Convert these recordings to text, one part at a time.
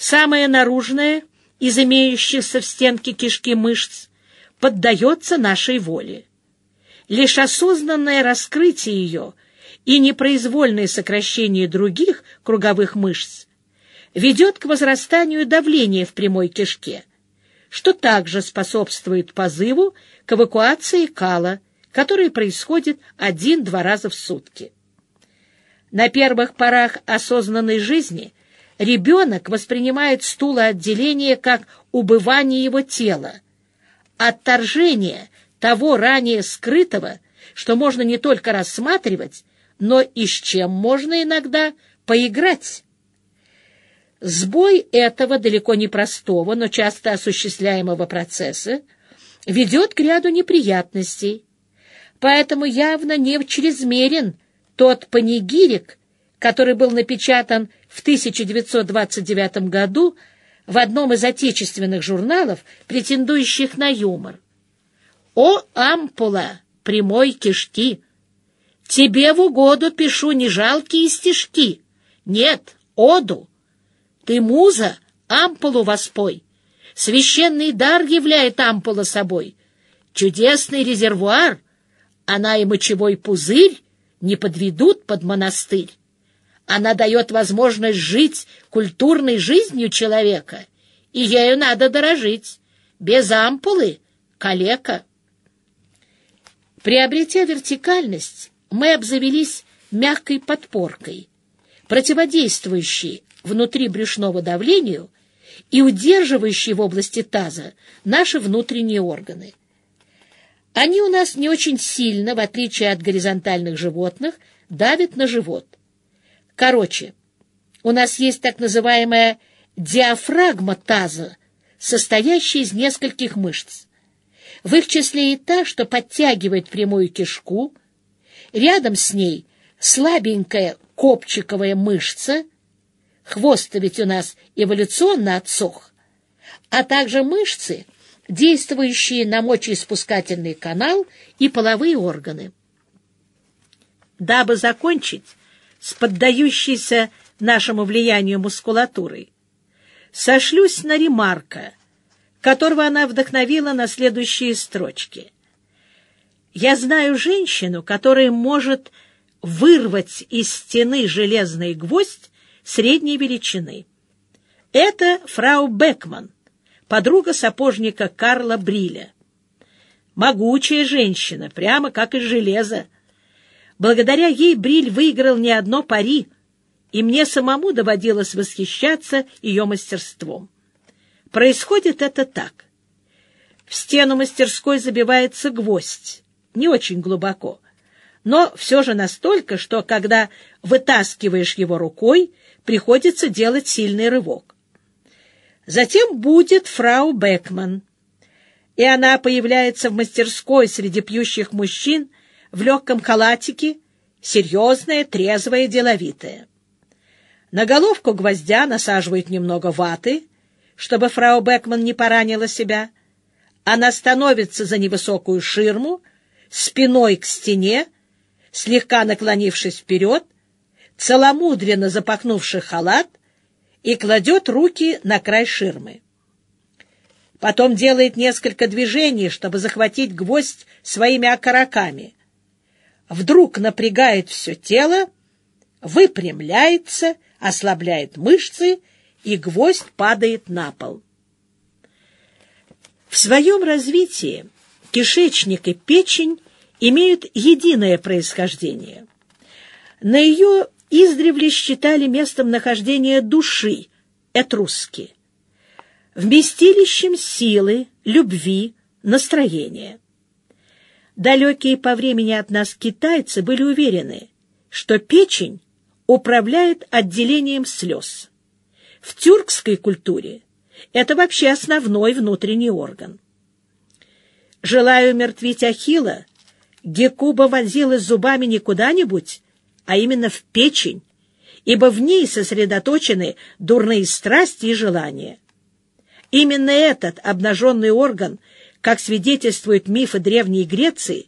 Самое наружное из имеющихся в стенке кишки мышц поддается нашей воле. Лишь осознанное раскрытие ее и непроизвольное сокращение других круговых мышц ведет к возрастанию давления в прямой кишке, что также способствует позыву к эвакуации кала, который происходит один-два раза в сутки. На первых порах осознанной жизни ребенок воспринимает стулоотделение как убывание его тела, отторжение того ранее скрытого, что можно не только рассматривать, но и с чем можно иногда поиграть. Сбой этого далеко не простого, но часто осуществляемого процесса ведет к ряду неприятностей, поэтому явно не чрезмерен тот панигирик, который был напечатан в 1929 году в одном из отечественных журналов, претендующих на юмор. «О, ампула прямой кишки! Тебе в угоду пишу не жалкие стишки, нет, оду. Ты, муза, ампулу воспой. Священный дар являет ампула собой. Чудесный резервуар, она и мочевой пузырь не подведут под монастырь. Она дает возможность жить культурной жизнью человека, и ею надо дорожить. Без ампулы — калека. Приобретя вертикальность, мы обзавелись мягкой подпоркой, противодействующей внутри брюшного давлению и удерживающей в области таза наши внутренние органы. Они у нас не очень сильно, в отличие от горизонтальных животных, давят на живот. Короче, у нас есть так называемая диафрагма таза, состоящая из нескольких мышц. В их числе и та, что подтягивает прямую кишку, рядом с ней слабенькая копчиковая мышца, хвост ведь у нас эволюционно отсох, а также мышцы — действующие на мочеиспускательный канал и половые органы. Дабы закончить с поддающейся нашему влиянию мускулатурой, сошлюсь на ремарка, которого она вдохновила на следующие строчки. «Я знаю женщину, которая может вырвать из стены железный гвоздь средней величины. Это фрау Бекман» подруга сапожника Карла Бриля. Могучая женщина, прямо как из железа. Благодаря ей Бриль выиграл не одно пари, и мне самому доводилось восхищаться ее мастерством. Происходит это так. В стену мастерской забивается гвоздь, не очень глубоко, но все же настолько, что, когда вытаскиваешь его рукой, приходится делать сильный рывок. Затем будет фрау Бекман, и она появляется в мастерской среди пьющих мужчин в легком халатике, серьезная, трезвая, деловитая. На головку гвоздя насаживают немного ваты, чтобы фрау Бекман не поранила себя. Она становится за невысокую ширму, спиной к стене, слегка наклонившись вперед, целомудренно запахнувший халат, и кладет руки на край ширмы. Потом делает несколько движений, чтобы захватить гвоздь своими окороками. Вдруг напрягает все тело, выпрямляется, ослабляет мышцы, и гвоздь падает на пол. В своем развитии кишечник и печень имеют единое происхождение. На ее издревле считали местом нахождения души, этруски, вместилищем силы, любви, настроения. Далекие по времени от нас китайцы были уверены, что печень управляет отделением слез. В тюркской культуре это вообще основной внутренний орган. Желая умертвить Ахилла, Гекуба вонзилась зубами не куда-нибудь, а именно в печень, ибо в ней сосредоточены дурные страсти и желания. Именно этот обнаженный орган, как свидетельствуют мифы Древней Греции,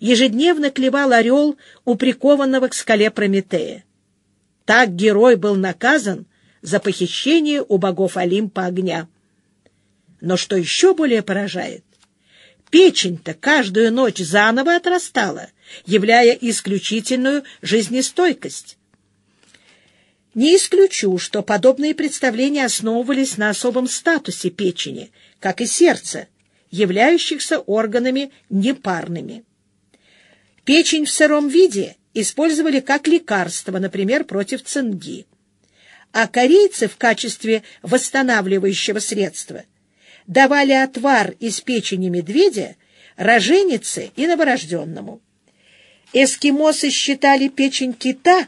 ежедневно клевал орел у прикованного к скале Прометея. Так герой был наказан за похищение у богов Олимпа огня. Но что еще более поражает, печень-то каждую ночь заново отрастала, являя исключительную жизнестойкость. Не исключу, что подобные представления основывались на особом статусе печени, как и сердца, являющихся органами непарными. Печень в сыром виде использовали как лекарство, например, против цинги. А корейцы в качестве восстанавливающего средства давали отвар из печени медведя роженице и новорожденному. Эскимосы считали печень кита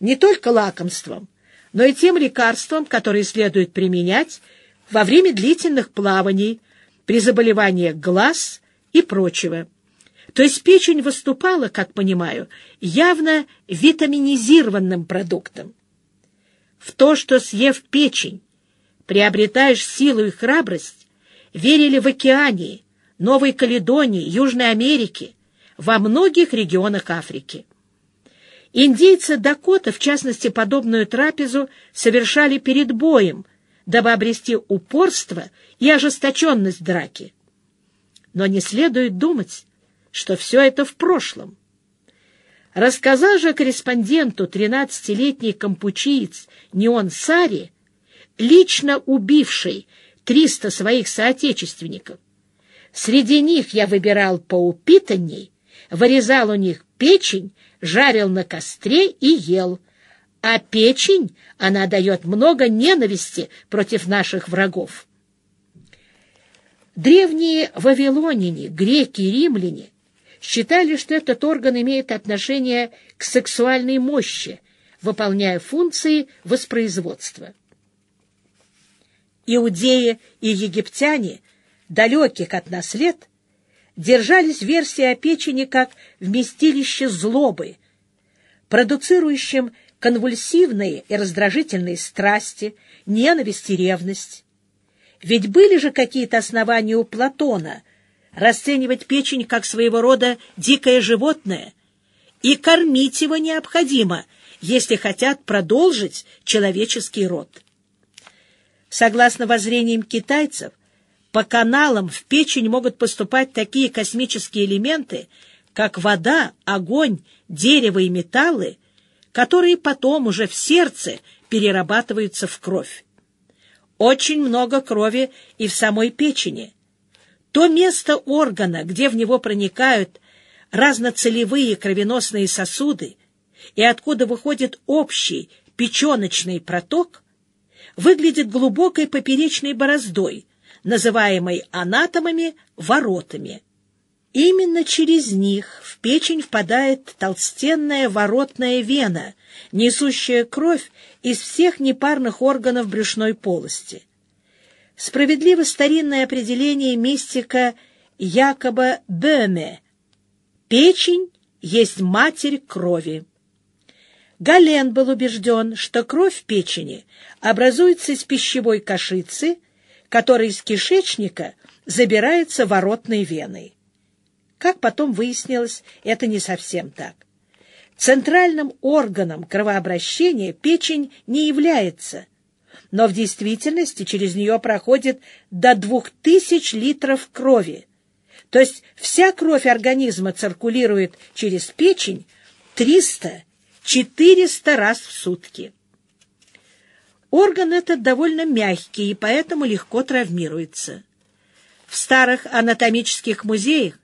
не только лакомством, но и тем лекарством, которое следует применять во время длительных плаваний, при заболеваниях глаз и прочего. То есть печень выступала, как понимаю, явно витаминизированным продуктом. В то, что, съев печень, приобретаешь силу и храбрость, верили в Океании, Новой Каледонии, Южной Америке, во многих регионах Африки. Индейцы Дакота, в частности, подобную трапезу совершали перед боем, дабы обрести упорство и ожесточенность драки. Но не следует думать, что все это в прошлом. Рассказал же корреспонденту 13-летний кампучиец Неон Сари, лично убивший 300 своих соотечественников. Среди них я выбирал поупитанней, вырезал у них печень, жарил на костре и ел. А печень, она дает много ненависти против наших врагов. Древние вавилоняне, греки римляне считали, что этот орган имеет отношение к сексуальной мощи, выполняя функции воспроизводства. Иудеи и египтяне, далеких от нас лет, держались версии о печени как вместилище злобы, продуцирующем конвульсивные и раздражительные страсти, ненависть и ревность. Ведь были же какие-то основания у Платона — расценивать печень как своего рода дикое животное, и кормить его необходимо, если хотят продолжить человеческий род. Согласно воззрениям китайцев, по каналам в печень могут поступать такие космические элементы, как вода, огонь, дерево и металлы, которые потом уже в сердце перерабатываются в кровь. Очень много крови и в самой печени. То место органа, где в него проникают разноцелевые кровеносные сосуды и откуда выходит общий печеночный проток, выглядит глубокой поперечной бороздой, называемой анатомами воротами. Именно через них в печень впадает толстенная воротная вена, несущая кровь из всех непарных органов брюшной полости. Справедливо старинное определение мистика Якоба Бöhme «Печень есть матерь крови». Гален был убежден, что кровь в печени образуется из пищевой кашицы, которая из кишечника забирается воротной веной. Как потом выяснилось, это не совсем так. Центральным органом кровообращения печень не является – но в действительности через нее проходит до двух тысяч литров крови. То есть вся кровь организма циркулирует через печень 300-400 раз в сутки. Орган этот довольно мягкий и поэтому легко травмируется. В старых анатомических музеях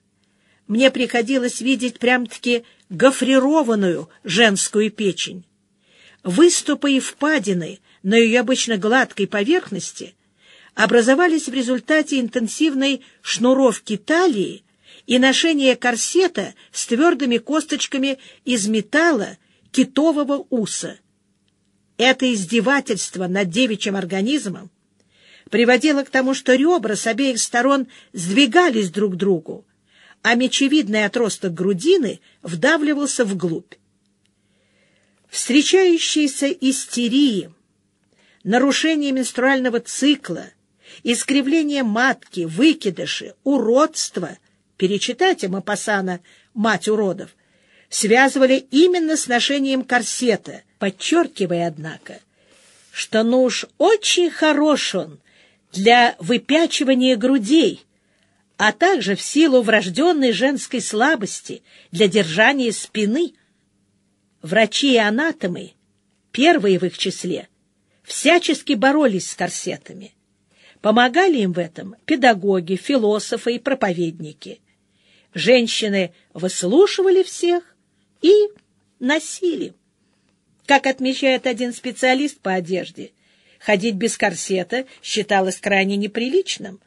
мне приходилось видеть прям-таки гофрированную женскую печень. Выступы и впадины на ее обычно гладкой поверхности образовались в результате интенсивной шнуровки талии и ношения корсета с твердыми косточками из металла китового уса. Это издевательство над девичьим организмом приводило к тому, что ребра с обеих сторон сдвигались друг к другу, а мечевидный отросток грудины вдавливался вглубь. Встречающиеся истерии, нарушение менструального цикла, искривление матки, выкидыши, уродство, перечитайте Мапасана «Мать уродов», связывали именно с ношением корсета, подчеркивая, однако, что ну уж очень хорош он для выпячивания грудей, а также в силу врожденной женской слабости для держания спины. Врачи и анатомы, первые в их числе, всячески боролись с корсетами. Помогали им в этом педагоги, философы и проповедники. Женщины выслушивали всех и носили. Как отмечает один специалист по одежде, ходить без корсета считалось крайне неприличным.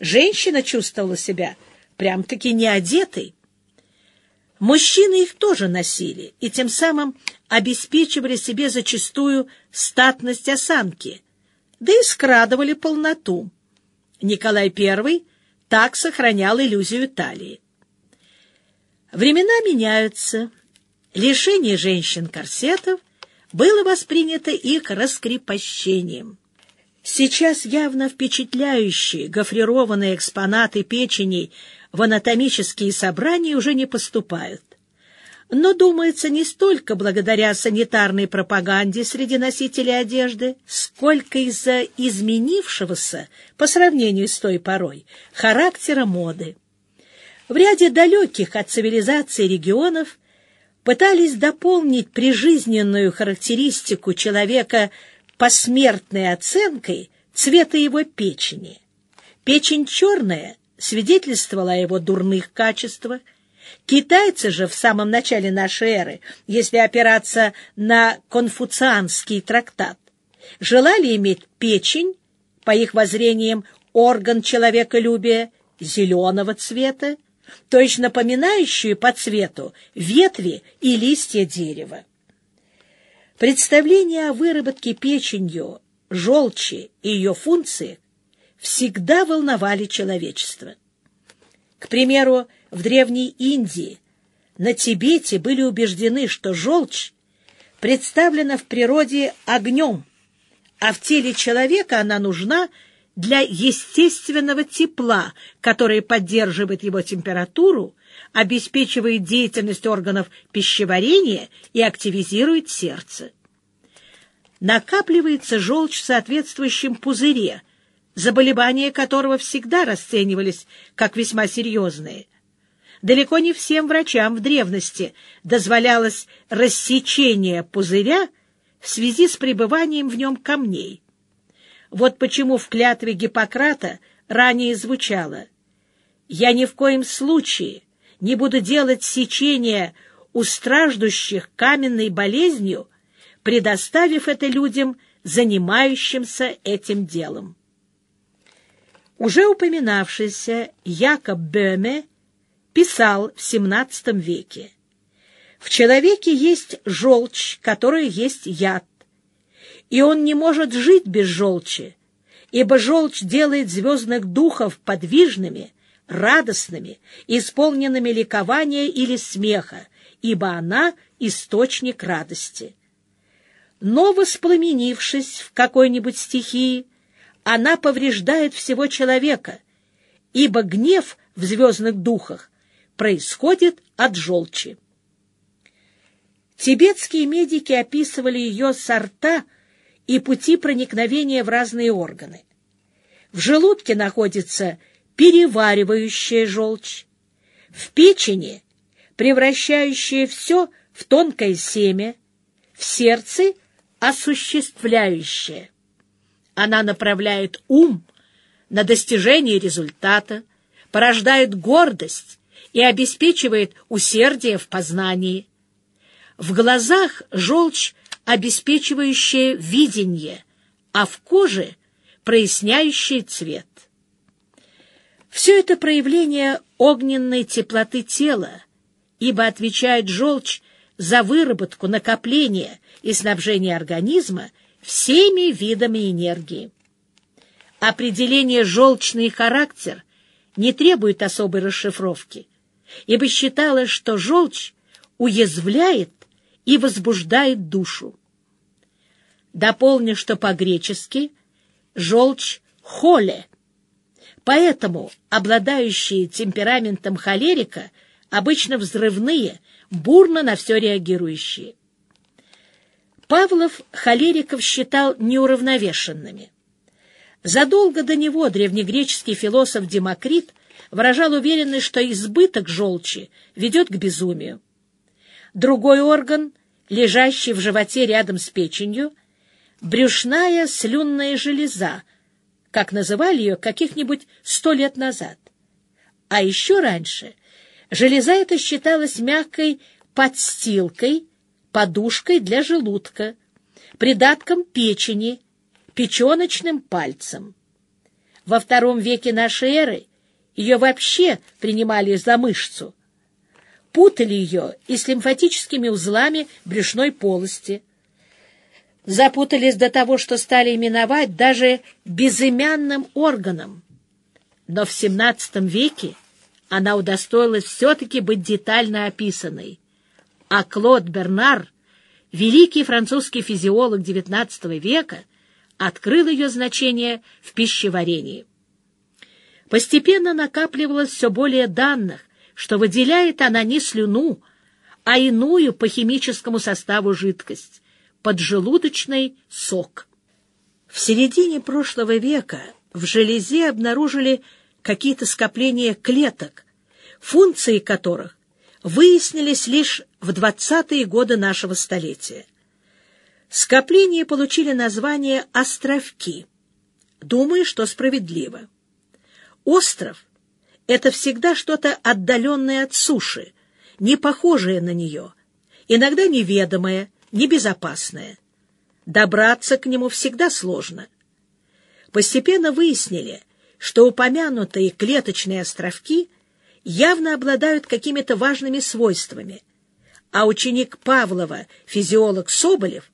Женщина чувствовала себя прям-таки неодетой. Мужчины их тоже носили и тем самым обеспечивали себе зачастую статность осанки, да и скрадывали полноту. Николай I так сохранял иллюзию талии. Времена меняются. Лишение женщин корсетов было воспринято их раскрепощением. Сейчас явно впечатляющие гофрированные экспонаты печени в анатомические собрания уже не поступают. Но, думается, не столько благодаря санитарной пропаганде среди носителей одежды, сколько из-за изменившегося, по сравнению с той порой, характера моды. В ряде далеких от цивилизации регионов пытались дополнить прижизненную характеристику человека посмертной оценкой цвета его печени. Печень черная свидетельствовала о его дурных качествах. Китайцы же в самом начале нашей эры, если опираться на конфуцианский трактат, желали иметь печень, по их воззрениям, орган человеколюбия, зеленого цвета, то есть напоминающую по цвету ветви и листья дерева. Представления о выработке печенью, желчи и ее функции всегда волновали человечество. К примеру, в Древней Индии, на Тибете были убеждены, что желчь представлена в природе огнем, а в теле человека она нужна для естественного тепла, которое поддерживает его температуру, обеспечивает деятельность органов пищеварения и активизирует сердце. Накапливается желчь в соответствующем пузыре, заболевания которого всегда расценивались как весьма серьезные. Далеко не всем врачам в древности дозволялось рассечение пузыря в связи с пребыванием в нем камней. Вот почему в клятве Гиппократа ранее звучало «Я ни в коем случае не буду делать сечение у страждущих каменной болезнью, предоставив это людям, занимающимся этим делом». Уже упоминавшийся Якоб Бöhme писал в XVII веке «В человеке есть желчь, которая есть яд, и он не может жить без желчи, ибо желчь делает звездных духов подвижными, радостными, исполненными ликования или смеха, ибо она — источник радости. Но, воспламенившись в какой-нибудь стихии, она повреждает всего человека, ибо гнев в звездных духах происходит от желчи. Тибетские медики описывали ее сорта — и пути проникновения в разные органы. В желудке находится переваривающая желчь, в печени превращающая все в тонкое семя, в сердце осуществляющая. Она направляет ум на достижение результата, порождает гордость и обеспечивает усердие в познании. В глазах желчь обеспечивающее видение, а в коже проясняющий цвет. Все это проявление огненной теплоты тела, ибо отвечает желчь за выработку, накопление и снабжение организма всеми видами энергии. Определение «желчный характер» не требует особой расшифровки, ибо считалось, что желчь уязвляет и возбуждает душу. Дополню, что по-гречески желчь холе. Поэтому обладающие темпераментом холерика обычно взрывные, бурно на все реагирующие. Павлов холериков считал неуравновешенными. Задолго до него древнегреческий философ Демокрит выражал уверенность, что избыток желчи ведет к безумию. Другой орган, лежащий в животе рядом с печенью, брюшная слюнная железа, как называли ее каких-нибудь сто лет назад. А еще раньше железа эта считалась мягкой подстилкой, подушкой для желудка, придатком печени, печеночным пальцем. Во втором веке нашей эры ее вообще принимали за мышцу, путали ее и с лимфатическими узлами брюшной полости. Запутались до того, что стали именовать даже безымянным органом. Но в XVII веке она удостоилась все-таки быть детально описанной. А Клод Бернар, великий французский физиолог XIX века, открыл ее значение в пищеварении. Постепенно накапливалось все более данных, что выделяет она не слюну, а иную по химическому составу жидкость — поджелудочный сок. В середине прошлого века в железе обнаружили какие-то скопления клеток, функции которых выяснились лишь в 20-е годы нашего столетия. Скопления получили название «островки». Думаю, что справедливо. Остров — это всегда что-то отдаленное от суши, не похожее на нее, иногда неведомое, небезопасное. Добраться к нему всегда сложно. Постепенно выяснили, что упомянутые клеточные островки явно обладают какими-то важными свойствами, а ученик Павлова, физиолог Соболев,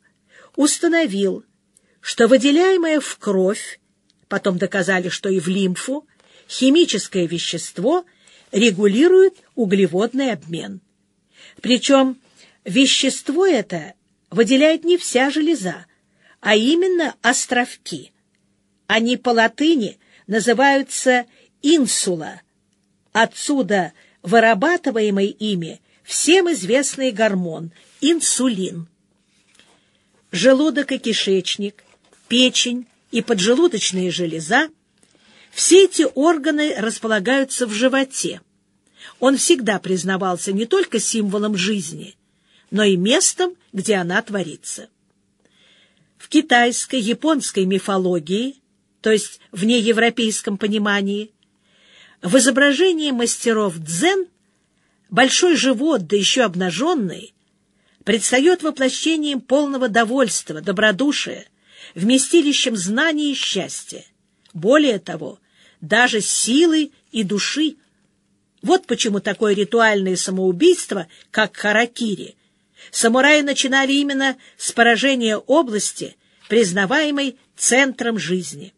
установил, что выделяемое в кровь, потом доказали, что и в лимфу, химическое вещество регулирует углеводный обмен. Причем вещество это выделяет не вся железа, а именно островки. Они по латыни называются инсула, отсюда вырабатываемый ими всем известный гормон – инсулин. Желудок и кишечник, печень и поджелудочная железа все эти органы располагаются в животе. Он всегда признавался не только символом жизни, но и местом, где она творится. В китайской, японской мифологии, то есть в неевропейском понимании, в изображении мастеров дзен большой живот, да еще обнаженный, предстает воплощением полного довольства, добродушия, вместилищем знаний и счастья. Более того, даже силы и души. Вот почему такое ритуальное самоубийство, как харакири, самураи начинали именно с поражения области, признаваемой центром жизни.